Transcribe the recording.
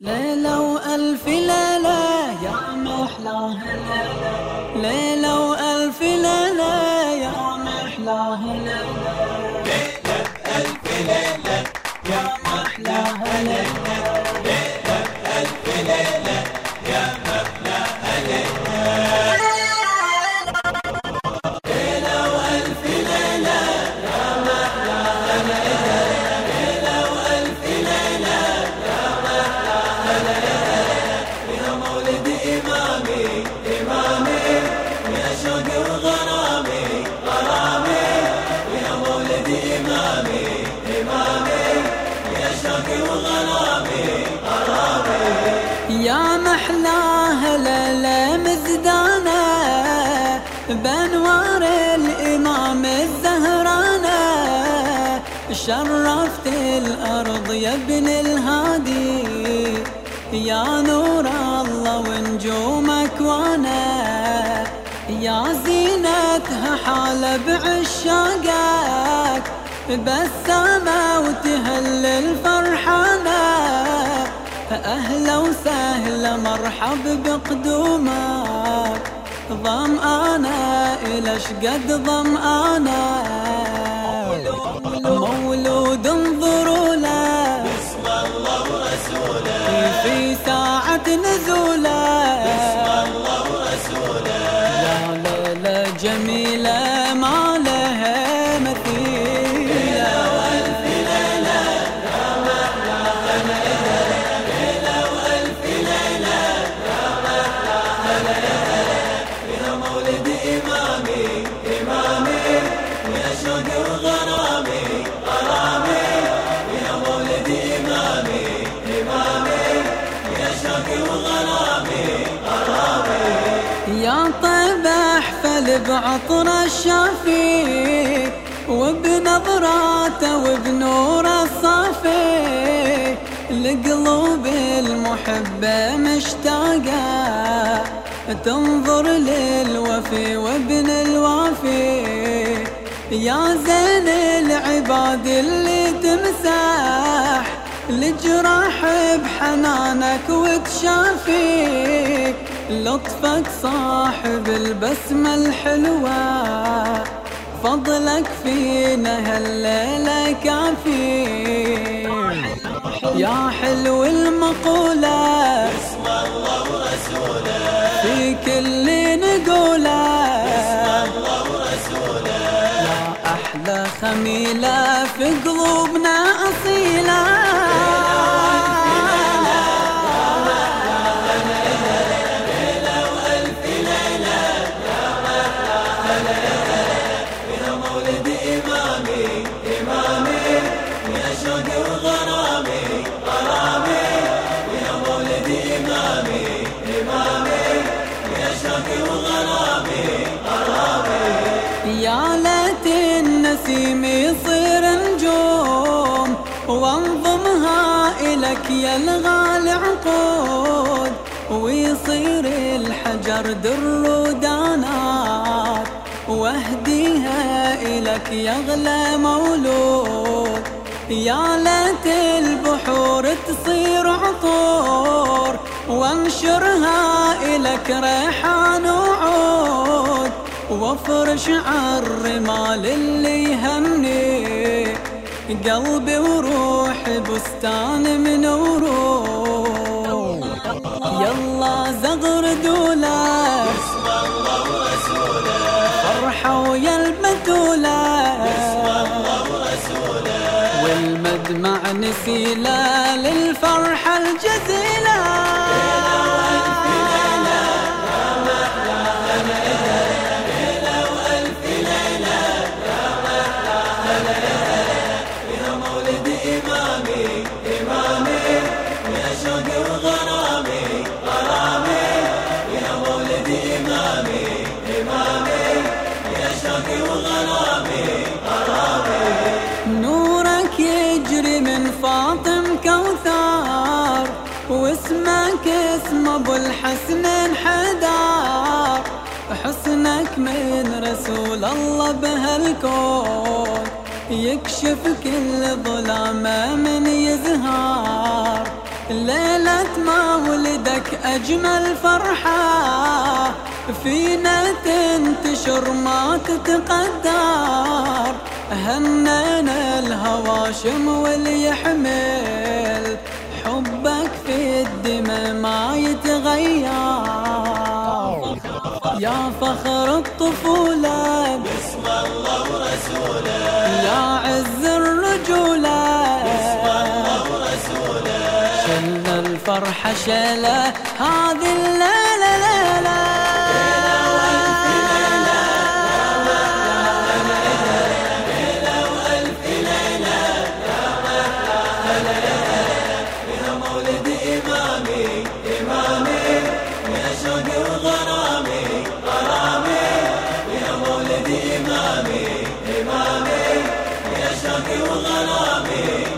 ليلة وألف ليلة يا محلاها ليلة وألف ليلة يا محلاها ليلة ألف ليلة يا محلاها ليلة مزدانة بانوار الإمام الزهرانة شرفت الأرض يا ابن الهادي يا نور الله ونجومك وأنا يا زينتها حال بعشاقك بسامة وتهلل فرحانة أهلا وسهلا مرحب بقدومك. ظمآنة إلى شقد ظمآنة مولود انظروا له. بسم الله ورسوله في ساعة نزوله. يا طيب أحفل بعطر الشافي وبنظراته وبنور الصافي لقلوب المحبة مشتاقة تنظر للوفي وابن الوافي. يا زين العباد اللي تمسح لجراح بحنانك وتشافي لطفك صاحب البسمة الحلوة. فضلك فينا هالليلة كافي يا حلو المقولة. بسم الله ورسوله في كل نقوله. الله ورسوله يا أحلى خميلة في قلوبنا أصيلة. النسيم يصير نجوم وانضمها إلك يا الغالي عقود ويصير الحجر در ودانات واهديها إلك يا أغلى مولود. يا ليت البحور تصير عطور وانشرها إلك ريحان وعود. وافرش عالرمال اللي يهني قلبي وروحي بستان من يلا زغر دوله بسم الله ورسوله فرحة ويا البتولة الله ورسوله والمدمع نسيلة للفرحة الجزيلة. أبو الحسن حدار حسنك من رسول الله بهالكون. يكشف كل ظلامه من يزهار. ليلة ما ولدك أجمل فرحة. فينا تنتشر ما تتقدر. هنينا الهواشم واللي يحمل حبك الدماء ما يتغير. يا فخر الطفولة. بسم الله ورسوله يا عز الرجولة. بسم الله ورسوله شلنا الفرحة شيلة هذه الليلة ليلة. سيدي إمامي إمامي يشتكي غرامي